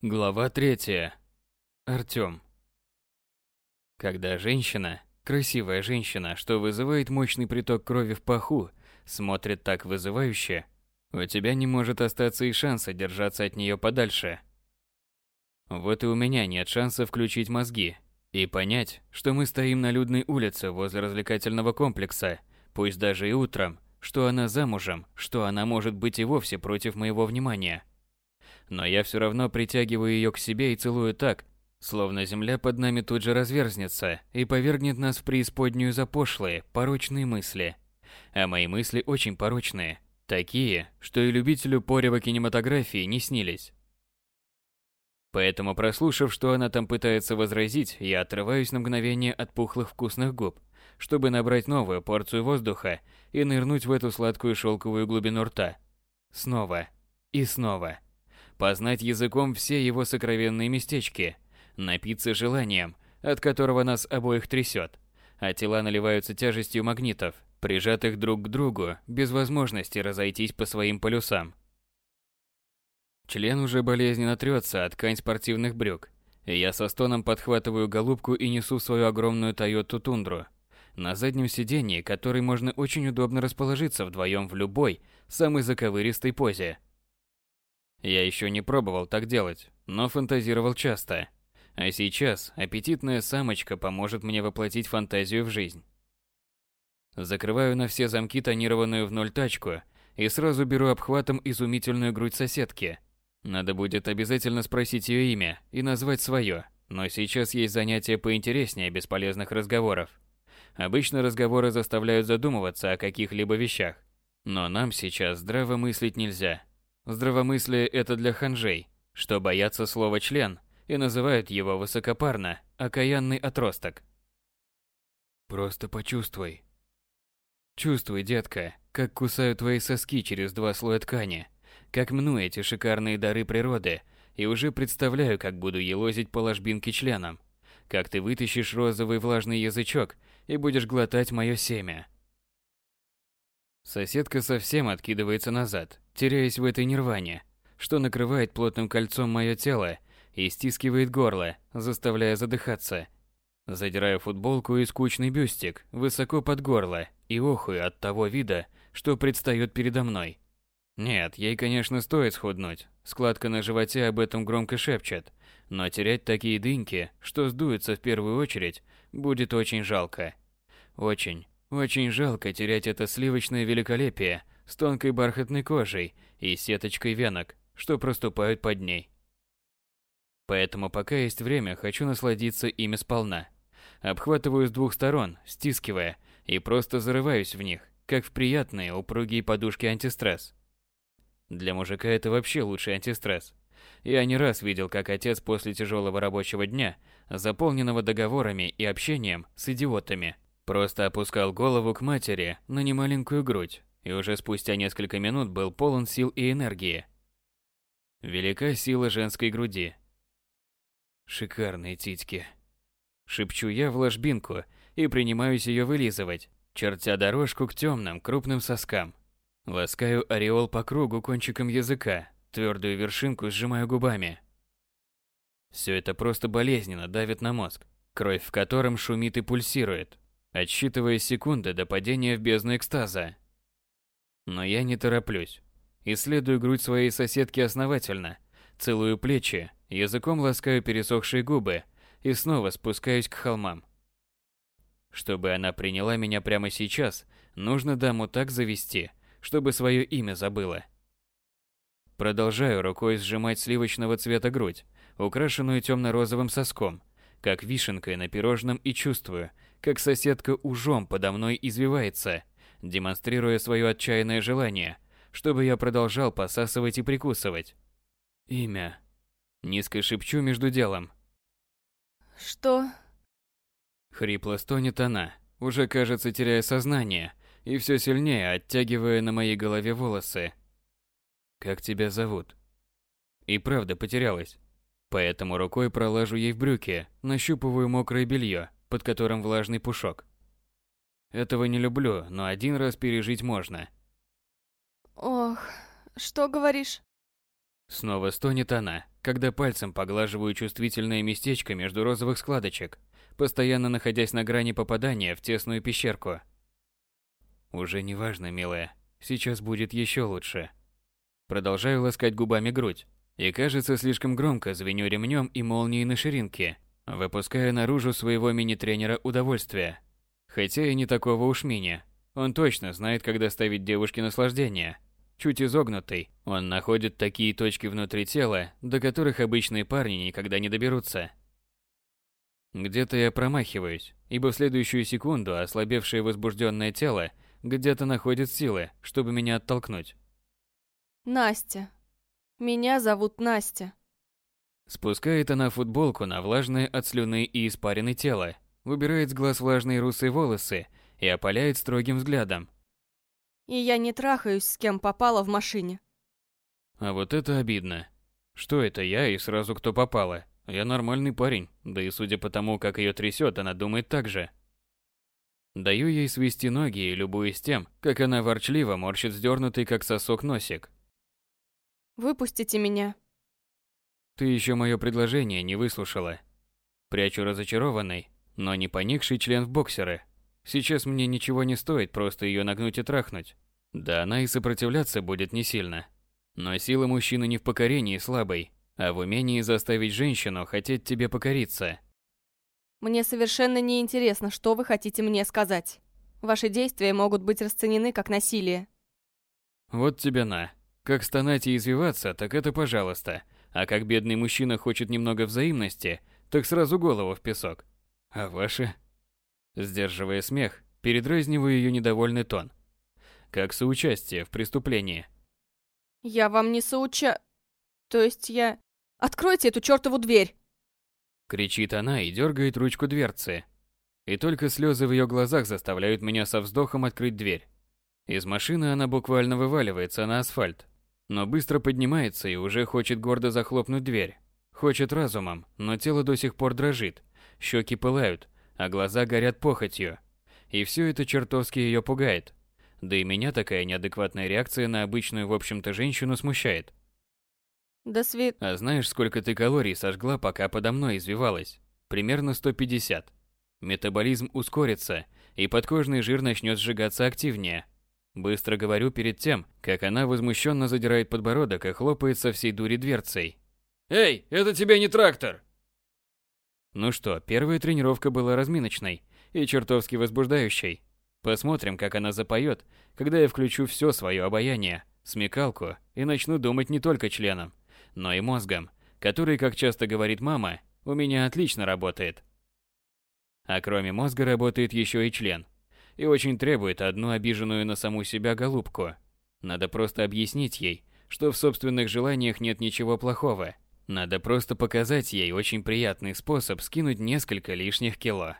Глава третья. Артём. Когда женщина, красивая женщина, что вызывает мощный приток крови в паху, смотрит так вызывающе, у тебя не может остаться и шанса держаться от неё подальше. Вот и у меня нет шанса включить мозги и понять, что мы стоим на людной улице возле развлекательного комплекса, пусть даже и утром, что она замужем, что она может быть и вовсе против моего внимания – но я все равно притягиваю ее к себе и целую так, словно земля под нами тут же разверзнется и повергнет нас в преисподнюю за пошлые, порочные мысли. А мои мысли очень порочные, такие, что и любителю порева кинематографии не снились. Поэтому, прослушав, что она там пытается возразить, я отрываюсь на мгновение от пухлых вкусных губ, чтобы набрать новую порцию воздуха и нырнуть в эту сладкую шелковую глубину рта. Снова и снова познать языком все его сокровенные местечки, напиться желанием, от которого нас обоих трясет, а тела наливаются тяжестью магнитов, прижатых друг к другу, без возможности разойтись по своим полюсам. Член уже болезненно трется от ткань спортивных брюк, я со стоном подхватываю голубку и несу свою огромную Тойоту Тундру. На заднем сиденье, который можно очень удобно расположиться вдвоем в любой, самой заковыристой позе – я еще не пробовал так делать, но фантазировал часто. А сейчас аппетитная самочка поможет мне воплотить фантазию в жизнь. Закрываю на все замки тонированную в ноль тачку и сразу беру обхватом изумительную грудь соседки. Надо будет обязательно спросить ее имя и назвать свое, но сейчас есть занятия поинтереснее бесполезных разговоров. Обычно разговоры заставляют задумываться о каких-либо вещах, но нам сейчас здраво мыслить нельзя. Здравомыслие – это для ханжей, что боятся слова «член» и называют его высокопарно «окаянный отросток». Просто почувствуй. Чувствуй, детка, как кусаю твои соски через два слоя ткани, как мну эти шикарные дары природы, и уже представляю, как буду елозить по ложбинке членом, как ты вытащишь розовый влажный язычок и будешь глотать мое семя. Соседка совсем откидывается назад, теряясь в этой нирване, что накрывает плотным кольцом мое тело и стискивает горло, заставляя задыхаться. Задираю футболку и скучный бюстик высоко под горло и охую от того вида, что предстает передо мной. Нет, ей, конечно, стоит схуднуть. Складка на животе об этом громко шепчет. Но терять такие дыньки, что сдуются в первую очередь, будет очень жалко. Очень. Очень жалко терять это сливочное великолепие с тонкой бархатной кожей и сеточкой венок, что проступают под ней. Поэтому пока есть время, хочу насладиться ими сполна. Обхватываю с двух сторон, стискивая, и просто зарываюсь в них, как в приятные упругие подушки антистресс. Для мужика это вообще лучший антистресс. Я не раз видел, как отец после тяжелого рабочего дня, заполненного договорами и общением с идиотами, Просто опускал голову к матери на немаленькую грудь, и уже спустя несколько минут был полон сил и энергии. Велика сила женской груди. Шикарные титьки. Шепчу я в ложбинку и принимаюсь ее вылизывать, чертя дорожку к темным крупным соскам. Ласкаю ореол по кругу кончиком языка, твердую вершинку сжимаю губами. Все это просто болезненно давит на мозг, кровь в котором шумит и пульсирует, отсчитывая секунды до падения в бездну экстаза. Но я не тороплюсь. Исследую грудь своей соседки основательно, целую плечи, языком ласкаю пересохшие губы и снова спускаюсь к холмам. Чтобы она приняла меня прямо сейчас, нужно даму так завести, чтобы свое имя забыла. Продолжаю рукой сжимать сливочного цвета грудь, украшенную темно-розовым соском, как вишенкой на пирожном и чувствую, как соседка ужом подо мной извивается, демонстрируя свое отчаянное желание, чтобы я продолжал посасывать и прикусывать. Имя. Низко шепчу между делом. Что? Хрипло стонет она, уже кажется теряя сознание, и все сильнее оттягивая на моей голове волосы. Как тебя зовут? И правда потерялась. Поэтому рукой пролажу ей в брюки, нащупываю мокрое белье, под которым влажный пушок. Этого не люблю, но один раз пережить можно. Ох, что говоришь? Снова стонет она, когда пальцем поглаживаю чувствительное местечко между розовых складочек, постоянно находясь на грани попадания в тесную пещерку. Уже не важно, милая. Сейчас будет еще лучше. Продолжаю ласкать губами грудь. И кажется, слишком громко звеню ремнем и молнией на ширинке, выпуская наружу своего мини-тренера удовольствия. Хотя и не такого уж мини. Он точно знает, когда ставить девушке наслаждение. Чуть изогнутый, он находит такие точки внутри тела, до которых обычные парни никогда не доберутся. Где-то я промахиваюсь, ибо в следующую секунду ослабевшее возбужденное тело где-то находит силы, чтобы меня оттолкнуть. Настя. Меня зовут Настя. Спускает она футболку на влажное от слюны и испарины тело, выбирает с глаз влажные русые волосы и опаляет строгим взглядом. И я не трахаюсь с кем попала в машине. А вот это обидно. Что это я и сразу кто попала? Я нормальный парень, да и судя по тому, как ее трясет, она думает так же. Даю ей свести ноги и любуюсь тем, как она ворчливо морщит сдернутый, как сосок, носик. Выпустите меня. Ты еще мое предложение не выслушала. Прячу разочарованный, но не поникший член в боксеры. Сейчас мне ничего не стоит просто ее нагнуть и трахнуть. Да она и сопротивляться будет не сильно. Но сила мужчины не в покорении слабой, а в умении заставить женщину хотеть тебе покориться. Мне совершенно не интересно, что вы хотите мне сказать. Ваши действия могут быть расценены как насилие. Вот тебе на. Как стонать и извиваться, так это пожалуйста. А как бедный мужчина хочет немного взаимности, так сразу голову в песок. А ваши? Сдерживая смех, передразниваю ее недовольный тон. Как соучастие в преступлении. Я вам не соуча... То есть я... Откройте эту чертову дверь! Кричит она и дергает ручку дверцы. И только слезы в ее глазах заставляют меня со вздохом открыть дверь. Из машины она буквально вываливается на асфальт, но быстро поднимается и уже хочет гордо захлопнуть дверь. Хочет разумом, но тело до сих пор дрожит, щеки пылают, а глаза горят похотью. И все это чертовски ее пугает. Да и меня такая неадекватная реакция на обычную, в общем-то, женщину смущает. До свид... А знаешь, сколько ты калорий сожгла, пока подо мной извивалась? Примерно 150. Метаболизм ускорится, и подкожный жир начнет сжигаться активнее. Быстро говорю перед тем, как она возмущенно задирает подбородок и хлопает со всей дури дверцей. «Эй, это тебе не трактор!» Ну что, первая тренировка была разминочной и чертовски возбуждающей. Посмотрим, как она запоет, когда я включу все свое обаяние, смекалку и начну думать не только членом, но и мозгом, который, как часто говорит мама, у меня отлично работает. А кроме мозга работает еще и член. И очень требует одну обиженную на саму себя голубку. Надо просто объяснить ей, что в собственных желаниях нет ничего плохого. Надо просто показать ей очень приятный способ скинуть несколько лишних кило.